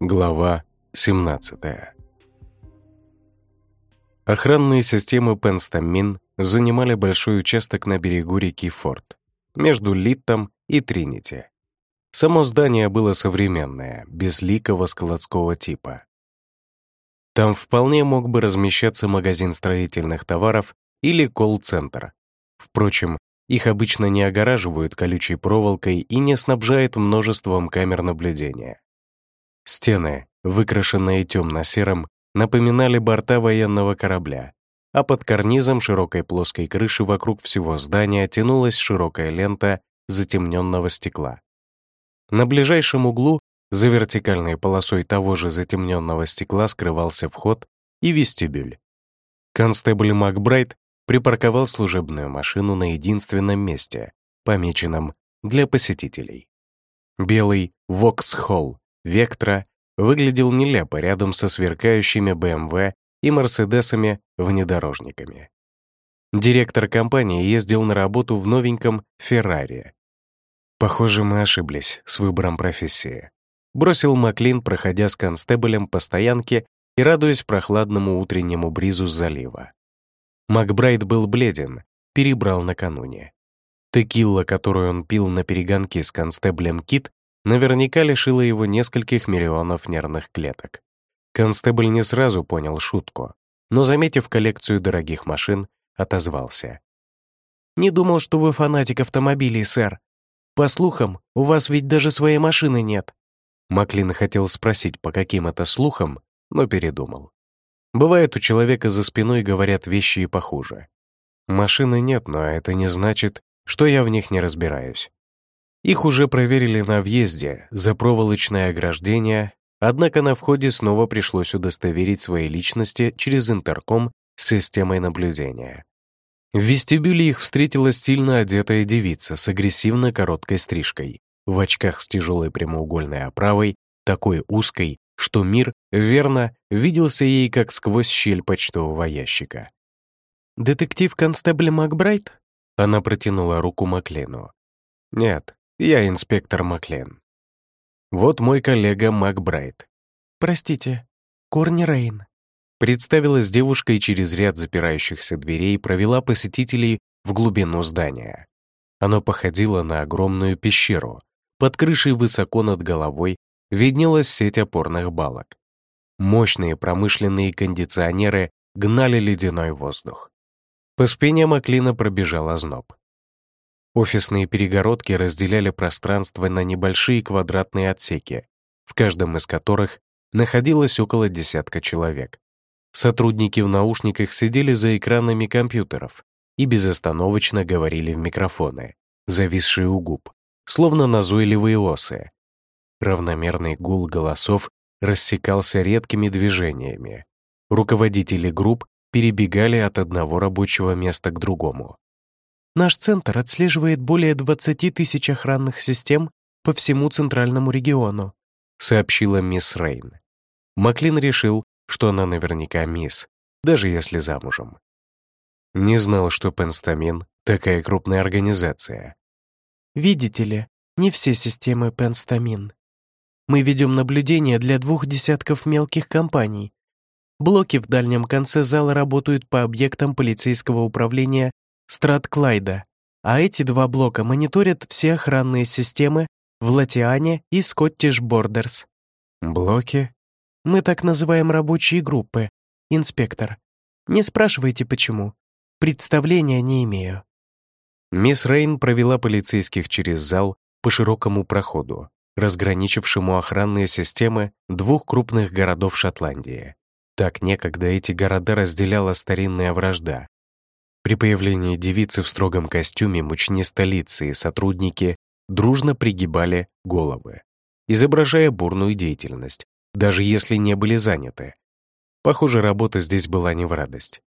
Глава 17 Охранные системы Пенстамин занимали большой участок на берегу реки Форд, между Литтом и Тринити. Само здание было современное, безликого складского типа. Там вполне мог бы размещаться магазин строительных товаров или колл-центр. Впрочем, их обычно не огораживают колючей проволокой и не снабжают множеством камер наблюдения. Стены, выкрашенные темно-серым, напоминали борта военного корабля, а под карнизом широкой плоской крыши вокруг всего здания тянулась широкая лента затемненного стекла. На ближайшем углу, за вертикальной полосой того же затемненного стекла, скрывался вход и вестибюль. Констебль Макбрайт припарковал служебную машину на единственном месте, помеченном для посетителей. Белый Воксхолл Вектра выглядел нелепо рядом со сверкающими БМВ и Мерседесами-внедорожниками. Директор компании ездил на работу в новеньком Феррари. Похоже, мы ошиблись с выбором профессии. Бросил Маклин, проходя с констеблем по стоянке и радуясь прохладному утреннему бризу залива. Макбрайт был бледен, перебрал накануне. Текилла, которую он пил на перегонке с констеблем Кит, наверняка лишила его нескольких миллионов нервных клеток. Констебль не сразу понял шутку, но, заметив коллекцию дорогих машин, отозвался. «Не думал, что вы фанатик автомобилей, сэр. По слухам, у вас ведь даже своей машины нет». Маклин хотел спросить, по каким это слухам, но передумал. Бывает, у человека за спиной говорят вещи и похуже. Машины нет, но это не значит, что я в них не разбираюсь. Их уже проверили на въезде за проволочное ограждение, однако на входе снова пришлось удостоверить свои личности через интерком с системой наблюдения. В вестибюле их встретила стильно одетая девица с агрессивно короткой стрижкой, в очках с тяжелой прямоугольной оправой, такой узкой, что мир, верно, виделся ей как сквозь щель почтового ящика. «Детектив-констебль Макбрайт?» Она протянула руку Маклену. «Нет, я инспектор Маклен. Вот мой коллега Макбрайт. Простите, Корни Рейн. Представилась девушка и через ряд запирающихся дверей провела посетителей в глубину здания. Оно походило на огромную пещеру. Под крышей высоко над головой виднелась сеть опорных балок. Мощные промышленные кондиционеры гнали ледяной воздух. По спине Маклина пробежал озноб. Офисные перегородки разделяли пространство на небольшие квадратные отсеки, в каждом из которых находилось около десятка человек. Сотрудники в наушниках сидели за экранами компьютеров и безостановочно говорили в микрофоны, зависшие у губ, словно назойливые осы. Равномерный гул голосов рассекался редкими движениями. Руководители групп перебегали от одного рабочего места к другому. Наш центр отслеживает более 20 тысяч охранных систем по всему центральному региону», сообщила мисс Рейн. Маклин решил, что она наверняка мисс, даже если замужем. Не знал, что Пенстамин — такая крупная организация. «Видите ли, не все системы Пенстамин. Мы ведем наблюдение для двух десятков мелких компаний. Блоки в дальнем конце зала работают по объектам полицейского управления Стратклайда, а эти два блока мониторят все охранные системы в Латиане и Скоттиш Бордерс. Блоки? Мы так называем рабочие группы, инспектор. Не спрашивайте, почему. Представления не имею. Мисс Рейн провела полицейских через зал по широкому проходу, разграничившему охранные системы двух крупных городов Шотландии. Так некогда эти города разделяла старинная вражда, при появлении девицы в строгом костюме мучнисто и сотрудники дружно пригибали головы, изображая бурную деятельность, даже если не были заняты. Похоже, работа здесь была не в радость.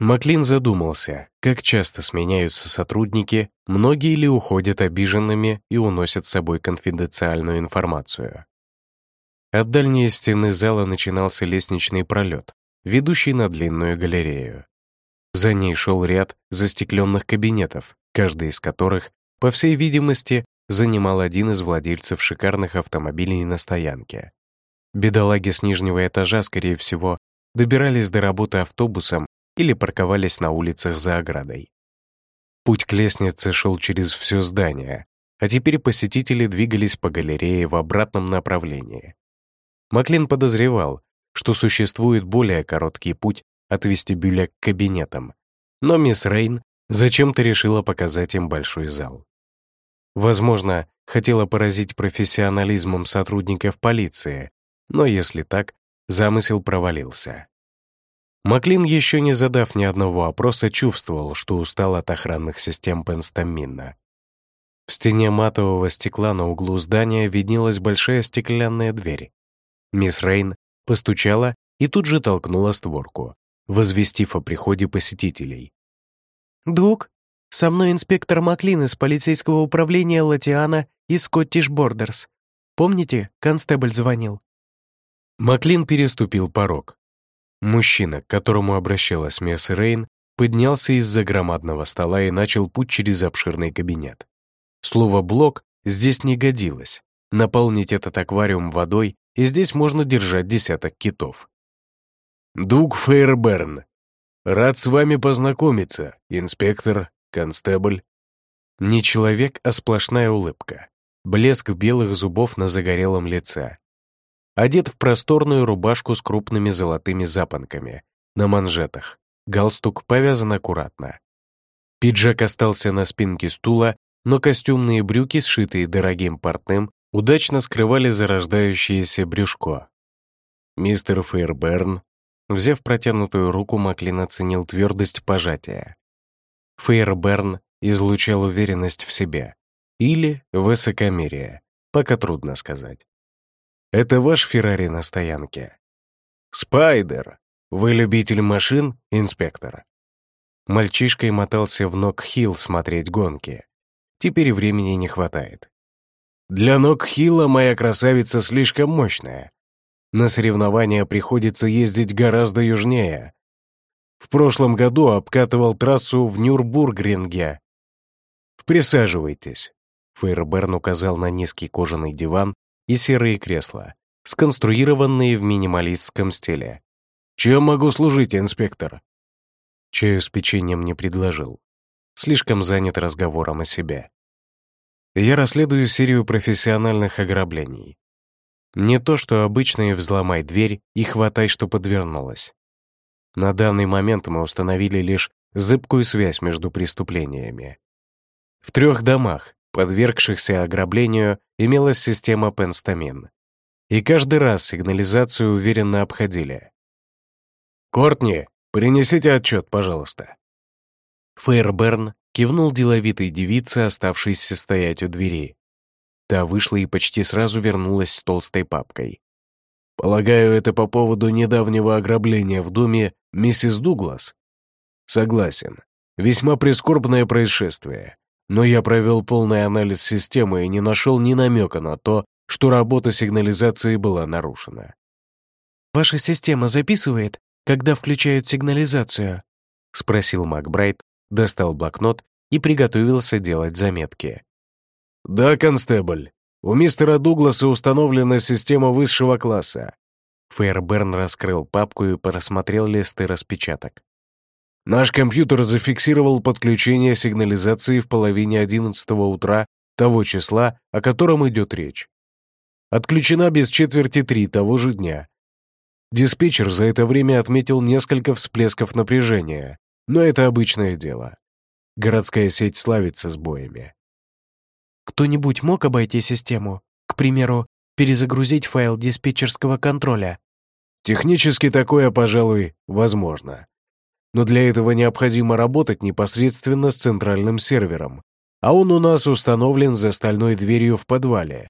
Маклин задумался, как часто сменяются сотрудники, многие ли уходят обиженными и уносят с собой конфиденциальную информацию. От дальней стены зала начинался лестничный пролет, ведущий на длинную галерею. За ней шел ряд застекленных кабинетов, каждый из которых по всей видимости, занимал один из владельцев шикарных автомобилей на стоянке. Бедолаги с нижнего этажа, скорее всего, добирались до работы автобусом или парковались на улицах за оградой. Путь к лестнице шел через все здание, а теперь посетители двигались по галерее в обратном направлении. Маклин подозревал, что существует более короткий путь от вестибюля к кабинетам, но мисс Рейн зачем-то решила показать им большой зал. Возможно, хотела поразить профессионализмом сотрудников полиции, но если так, замысел провалился. Маклин, еще не задав ни одного опроса, чувствовал, что устал от охранных систем Пенстамина. В стене матового стекла на углу здания виднелась большая стеклянная дверь. Мисс Рейн постучала и тут же толкнула створку, возвестив о приходе посетителей. «Дуг, со мной инспектор Маклин из полицейского управления Латиана и Скоттиш Бордерс. Помните, констебль звонил?» Маклин переступил порог. Мужчина, к которому обращалась мисс Рейн, поднялся из-за громадного стола и начал путь через обширный кабинет. Слово «блок» здесь не годилось. Наполнить этот аквариум водой, и здесь можно держать десяток китов. «Дуг Фейерберн. Рад с вами познакомиться, инспектор, констебль». Не человек, а сплошная улыбка. Блеск белых зубов на загорелом лице, Одет в просторную рубашку с крупными золотыми запонками, на манжетах. Галстук повязан аккуратно. Пиджак остался на спинке стула, но костюмные брюки, сшитые дорогим портным, удачно скрывали зарождающееся брюшко. Мистер Фейерберн, взяв протянутую руку, Маклин оценил твердость пожатия. Фейерберн излучал уверенность в себе. Или высокомерие, пока трудно сказать. Это ваш Феррари на стоянке? Спайдер. Вы любитель машин, инспектор? Мальчишкой мотался в Нок-Хилл смотреть гонки. Теперь времени не хватает. Для Нок-Хилла моя красавица слишком мощная. На соревнования приходится ездить гораздо южнее. В прошлом году обкатывал трассу в Нюрбургринге. Присаживайтесь. Фейерберн указал на низкий кожаный диван и серые кресла, сконструированные в минималистском стиле. «Чем могу служить, инспектор?» Чаю с печеньем не предложил. Слишком занят разговором о себе. Я расследую серию профессиональных ограблений. Не то, что обычные «взломай дверь» и «хватай, что подвернулось». На данный момент мы установили лишь зыбкую связь между преступлениями. В трех домах, подвергшихся ограблению, имелась система Пенстамин. И каждый раз сигнализацию уверенно обходили. «Кортни, принесите отчет, пожалуйста». Фейерберн кивнул деловитой девице, оставшейся стоять у двери. Та вышла и почти сразу вернулась с толстой папкой. «Полагаю, это по поводу недавнего ограбления в доме миссис Дуглас?» «Согласен. Весьма прискорбное происшествие но я провел полный анализ системы и не нашел ни намека на то, что работа сигнализации была нарушена. «Ваша система записывает, когда включают сигнализацию?» — спросил Макбрайт, достал блокнот и приготовился делать заметки. «Да, констебль. У мистера Дугласа установлена система высшего класса». Фейерберн раскрыл папку и просмотрел листы распечаток. Наш компьютер зафиксировал подключение сигнализации в половине 11 утра того числа, о котором идет речь. Отключена без четверти три того же дня. Диспетчер за это время отметил несколько всплесков напряжения, но это обычное дело. Городская сеть славится сбоями. Кто-нибудь мог обойти систему? К примеру, перезагрузить файл диспетчерского контроля? Технически такое, пожалуй, возможно но для этого необходимо работать непосредственно с центральным сервером, а он у нас установлен за стальной дверью в подвале.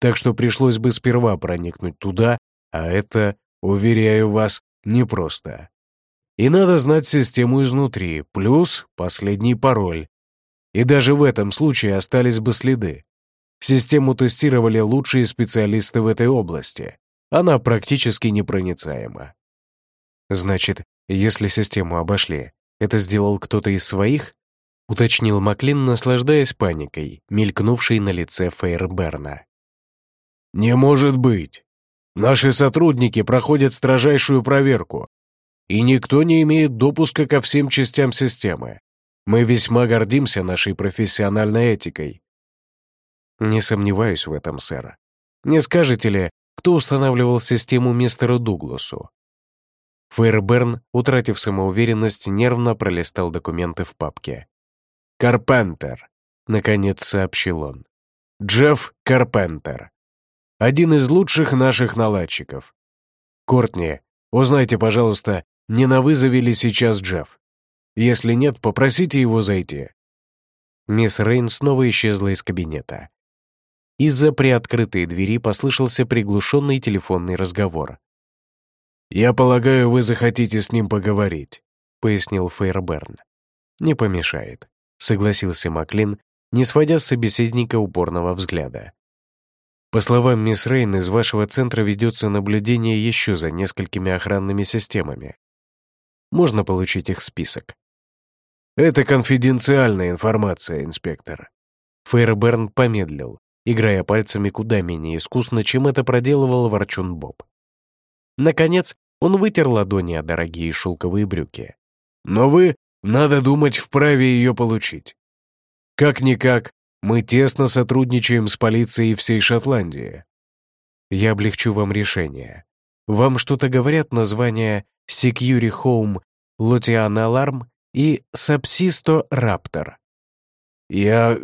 Так что пришлось бы сперва проникнуть туда, а это, уверяю вас, непросто. И надо знать систему изнутри, плюс последний пароль. И даже в этом случае остались бы следы. Систему тестировали лучшие специалисты в этой области. Она практически непроницаема. Значит, если систему обошли, это сделал кто-то из своих? — уточнил Маклин, наслаждаясь паникой, мелькнувшей на лице Фейерберна. «Не может быть! Наши сотрудники проходят строжайшую проверку, и никто не имеет допуска ко всем частям системы. Мы весьма гордимся нашей профессиональной этикой». «Не сомневаюсь в этом, сэр. Не скажете ли, кто устанавливал систему мистеру Дугласу?» Фейерберн, утратив самоуверенность, нервно пролистал документы в папке. Карпентер», — наконец сообщил он. «Джефф Карпентер. Один из лучших наших наладчиков. Кортни, узнайте, пожалуйста, не на вызове ли сейчас Джефф. Если нет, попросите его зайти». Мисс Рейн снова исчезла из кабинета. Из-за приоткрытой двери послышался приглушенный телефонный разговор. «Я полагаю, вы захотите с ним поговорить», — пояснил Фейерберн. «Не помешает», — согласился Маклин, не сводя с собеседника упорного взгляда. «По словам мисс Рейн, из вашего центра ведется наблюдение еще за несколькими охранными системами. Можно получить их список?» «Это конфиденциальная информация, инспектор». Фейерберн помедлил, играя пальцами куда менее искусно, чем это проделывал Ворчун Боб. Наконец, он вытер ладони о дорогие шелковые брюки. «Но вы надо думать, вправе ее получить. Как-никак, мы тесно сотрудничаем с полицией всей Шотландии. Я облегчу вам решение. Вам что-то говорят названия Security Home, Lotian Alarm и Subsisto Raptor? Я...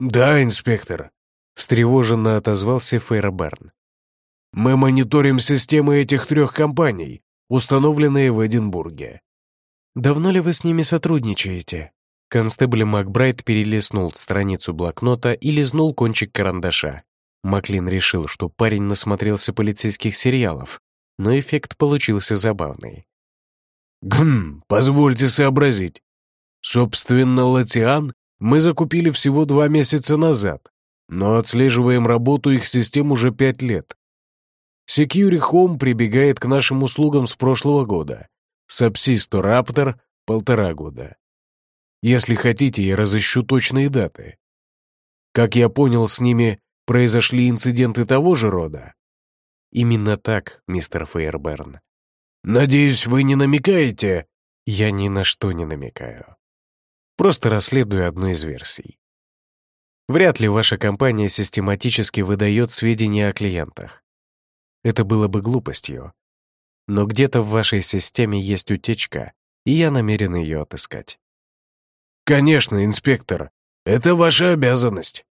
да, инспектор. Встревоженно отозвался Фейерберн. Мы мониторим системы этих трех компаний, установленные в Эдинбурге. «Давно ли вы с ними сотрудничаете?» Констебль Макбрайт перелистнул страницу блокнота и лизнул кончик карандаша. Маклин решил, что парень насмотрелся полицейских сериалов, но эффект получился забавный. «Гм, позвольте сообразить. Собственно, Латиан мы закупили всего два месяца назад, но отслеживаем работу их систем уже пять лет. Security Home прибегает к нашим услугам с прошлого года, Сапсисто Раптор — полтора года. Если хотите, я разыщу точные даты. Как я понял, с ними произошли инциденты того же рода? Именно так, мистер Фейерберн. Надеюсь, вы не намекаете? Я ни на что не намекаю. Просто расследую одну из версий. Вряд ли ваша компания систематически выдает сведения о клиентах. Это было бы глупостью, но где-то в вашей системе есть утечка, и я намерен ее отыскать. Конечно, инспектор, это ваша обязанность.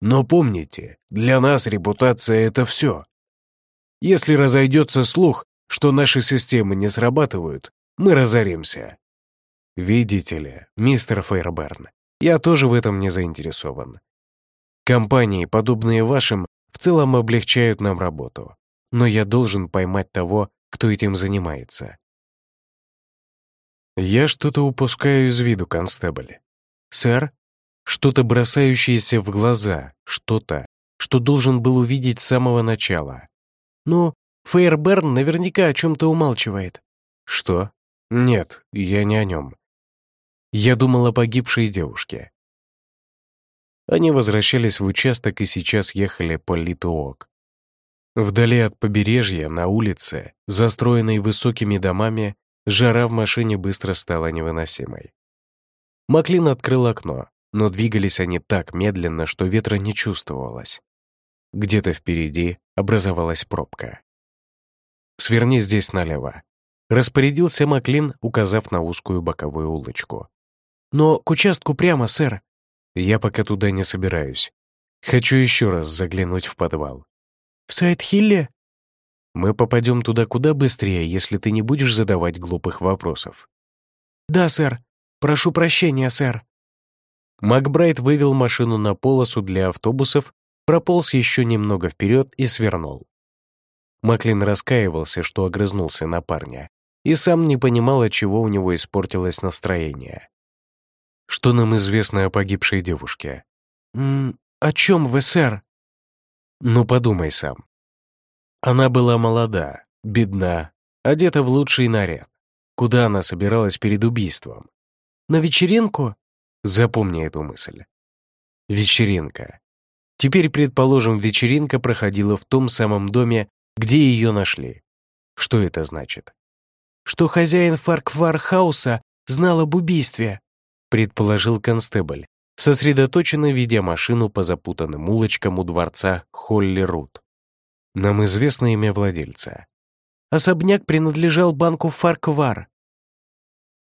Но помните, для нас репутация — это все. Если разойдется слух, что наши системы не срабатывают, мы разоримся. Видите ли, мистер Фейерберн, я тоже в этом не заинтересован. Компании, подобные вашим, в целом облегчают нам работу. Но я должен поймать того, кто этим занимается. Я что-то упускаю из виду, констебль. Сэр? Что-то бросающееся в глаза, что-то, что должен был увидеть с самого начала. Ну, Фейерберн наверняка о чем-то умалчивает. Что? Нет, я не о нем. Я думал о погибшей девушке. Они возвращались в участок и сейчас ехали по Литуок. Вдали от побережья, на улице, застроенной высокими домами, жара в машине быстро стала невыносимой. Маклин открыл окно, но двигались они так медленно, что ветра не чувствовалось. Где-то впереди образовалась пробка. «Сверни здесь налево», — распорядился Маклин, указав на узкую боковую улочку. «Но к участку прямо, сэр». «Я пока туда не собираюсь. Хочу еще раз заглянуть в подвал. «В Сайт-Хилле?» «Мы попадем туда куда быстрее, если ты не будешь задавать глупых вопросов». «Да, сэр. Прошу прощения, сэр». Макбрайт вывел машину на полосу для автобусов, прополз еще немного вперед и свернул. Маклин раскаивался, что огрызнулся на парня, и сам не понимал, от чего у него испортилось настроение. «Что нам известно о погибшей девушке?» «М «О чем вы, сэр?» Ну, подумай сам. Она была молода, бедна, одета в лучший наряд. Куда она собиралась перед убийством? На вечеринку? Запомни эту мысль. Вечеринка. Теперь, предположим, вечеринка проходила в том самом доме, где ее нашли. Что это значит? Что хозяин Фарквархауса знал об убийстве, предположил констебль, сосредоточенно ведя машину по запутанным улочкам у дворца Холли-Рут. Нам известно имя владельца. Особняк принадлежал банку Фарквар.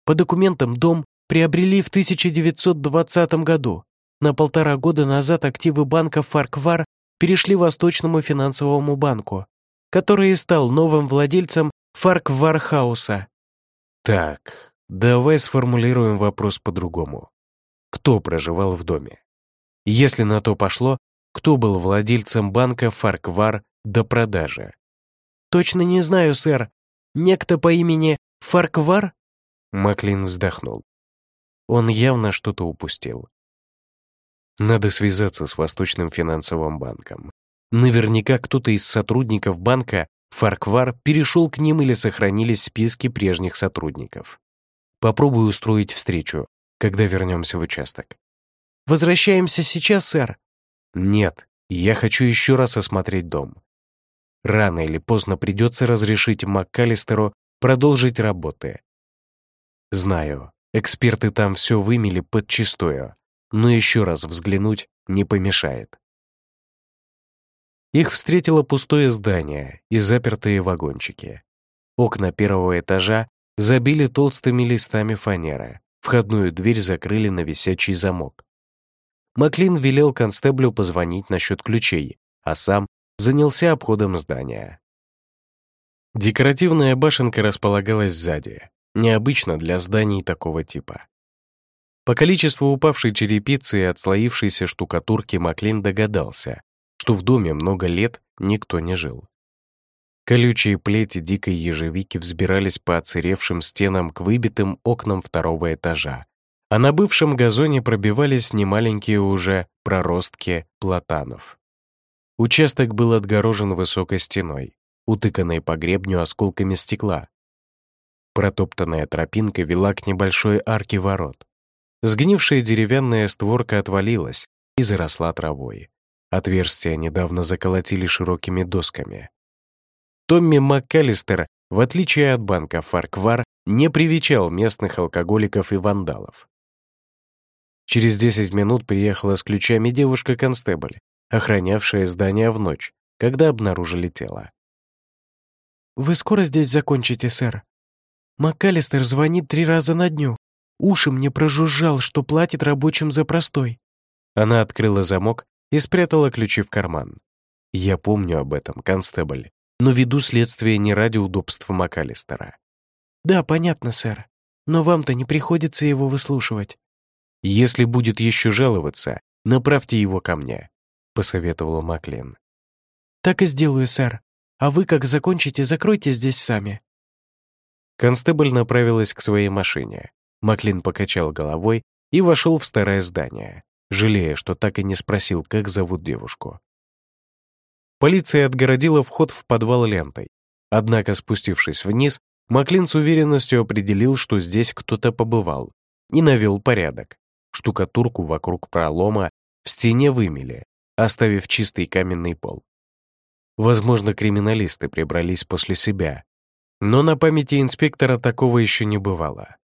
По документам дом приобрели в 1920 году. На полтора года назад активы банка Фарквар перешли Восточному финансовому банку, который и стал новым владельцем Фарквархауса. Так, давай сформулируем вопрос по-другому кто проживал в доме. Если на то пошло, кто был владельцем банка Фарквар до продажи. «Точно не знаю, сэр. Некто по имени Фарквар?» Маклин вздохнул. Он явно что-то упустил. Надо связаться с Восточным финансовым банком. Наверняка кто-то из сотрудников банка Фарквар перешел к ним или сохранились списки прежних сотрудников. Попробую устроить встречу, когда вернемся в участок. «Возвращаемся сейчас, сэр?» «Нет, я хочу еще раз осмотреть дом. Рано или поздно придется разрешить МакКаллистеру продолжить работы. Знаю, эксперты там все вымели подчистую, но еще раз взглянуть не помешает». Их встретило пустое здание и запертые вагончики. Окна первого этажа забили толстыми листами фанеры, Входную дверь закрыли на висячий замок. Маклин велел констеблю позвонить насчет ключей, а сам занялся обходом здания. Декоративная башенка располагалась сзади, необычно для зданий такого типа. По количеству упавшей черепицы и отслоившейся штукатурки Маклин догадался, что в доме много лет никто не жил. Колючие плети дикой ежевики взбирались по оцеревшим стенам к выбитым окнам второго этажа, а на бывшем газоне пробивались немаленькие уже проростки платанов. Участок был отгорожен высокой стеной, утыканной по гребню осколками стекла. Протоптанная тропинка вела к небольшой арке ворот. Сгнившая деревянная створка отвалилась и заросла травой. Отверстия недавно заколотили широкими досками. Томми МакКаллистер, в отличие от банка Фарквар, не привечал местных алкоголиков и вандалов. Через 10 минут приехала с ключами девушка-констебль, охранявшая здание в ночь, когда обнаружили тело. «Вы скоро здесь закончите, сэр? МакКаллистер звонит три раза на дню. Уши мне прожужжал, что платит рабочим за простой». Она открыла замок и спрятала ключи в карман. «Я помню об этом, констебль но веду следствие не ради удобства МакАлистера. «Да, понятно, сэр. Но вам-то не приходится его выслушивать». «Если будет еще жаловаться, направьте его ко мне», — посоветовала Маклин. «Так и сделаю, сэр. А вы, как закончите, закройте здесь сами». Констебль направилась к своей машине. Маклин покачал головой и вошел в старое здание, жалея, что так и не спросил, как зовут девушку. Полиция отгородила вход в подвал лентой. Однако, спустившись вниз, Маклин с уверенностью определил, что здесь кто-то побывал, и навел порядок. Штукатурку вокруг пролома в стене вымели, оставив чистый каменный пол. Возможно, криминалисты прибрались после себя, но на памяти инспектора такого еще не бывало.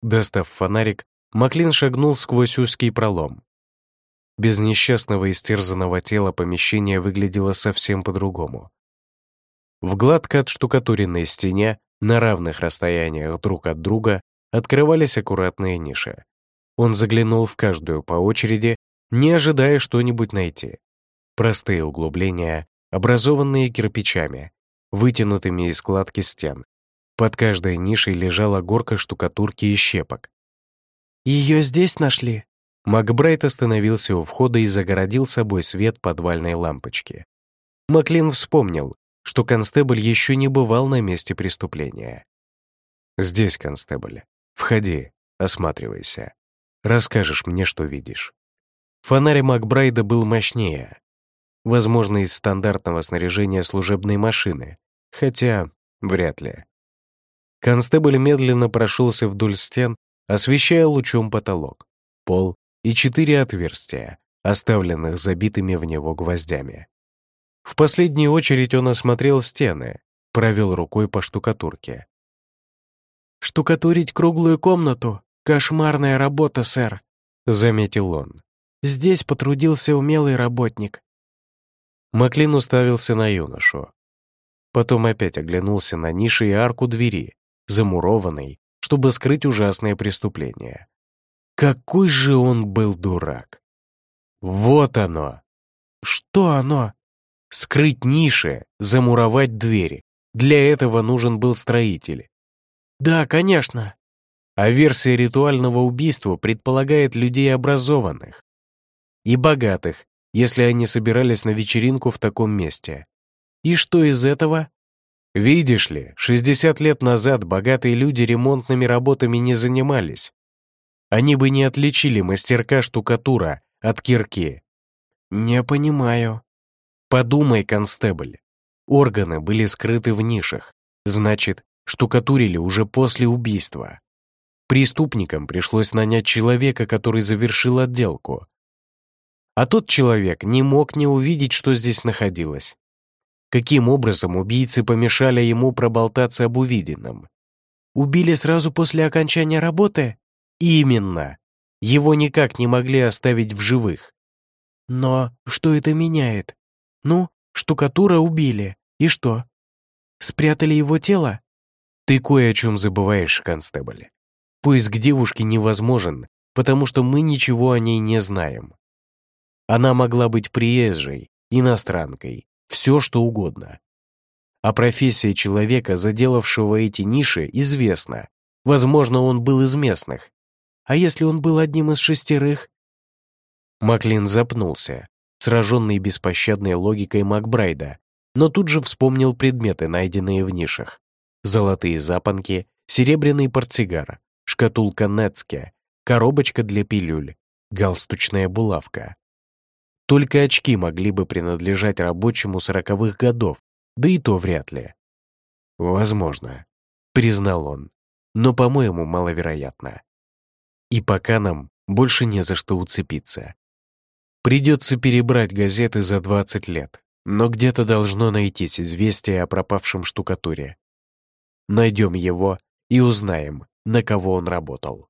Достав фонарик, Маклин шагнул сквозь узкий пролом, без несчастного истерзанного тела помещение выглядело совсем по-другому. В гладко отштукатуренной стене, на равных расстояниях друг от друга, открывались аккуратные ниши. Он заглянул в каждую по очереди, не ожидая что-нибудь найти. Простые углубления, образованные кирпичами, вытянутыми из складки стен. Под каждой нишей лежала горка штукатурки и щепок. «Ее здесь нашли?» Макбрайт остановился у входа и загородил собой свет подвальной лампочки. Маклин вспомнил, что констебль еще не бывал на месте преступления. «Здесь, констебль. Входи, осматривайся. Расскажешь мне, что видишь». Фонарь Макбрайда был мощнее. Возможно, из стандартного снаряжения служебной машины, хотя вряд ли. Констебль медленно прошелся вдоль стен, освещая лучом потолок. пол и четыре отверстия, оставленных забитыми в него гвоздями. В последнюю очередь он осмотрел стены, провел рукой по штукатурке. «Штукатурить круглую комнату — кошмарная работа, сэр», — заметил он. «Здесь потрудился умелый работник». Маклин уставился на юношу. Потом опять оглянулся на ниши и арку двери, замурованной, чтобы скрыть ужасное преступление. Какой же он был дурак! Вот оно! Что оно? Скрыть ниши, замуровать двери. Для этого нужен был строитель. Да, конечно. А версия ритуального убийства предполагает людей образованных и богатых, если они собирались на вечеринку в таком месте. И что из этого? Видишь ли, 60 лет назад богатые люди ремонтными работами не занимались. Они бы не отличили мастерка штукатура от кирки. Не понимаю. Подумай, констебль. Органы были скрыты в нишах. Значит, штукатурили уже после убийства. Преступникам пришлось нанять человека, который завершил отделку. А тот человек не мог не увидеть, что здесь находилось. Каким образом убийцы помешали ему проболтаться об увиденном? Убили сразу после окончания работы? Именно. Его никак не могли оставить в живых. Но что это меняет? Ну, штукатура убили. И что? Спрятали его тело? Ты кое о чем забываешь, констебль. Поиск девушки невозможен, потому что мы ничего о ней не знаем. Она могла быть приезжей, иностранкой, все что угодно. А профессия человека, заделавшего эти ниши, известна. Возможно, он был из местных. А если он был одним из шестерых? Маклин запнулся, сраженный беспощадной логикой Макбрайда, но тут же вспомнил предметы, найденные в нишах. Золотые запонки, серебряный портсигар, шкатулка Нецке, коробочка для пилюль, галстучная булавка. Только очки могли бы принадлежать рабочему сороковых годов, да и то вряд ли. «Возможно», — признал он, «но, по-моему, маловероятно. И пока нам больше не за что уцепиться. Придется перебрать газеты за 20 лет, но где-то должно найтись известие о пропавшем штукатуре. Найдем его и узнаем, на кого он работал.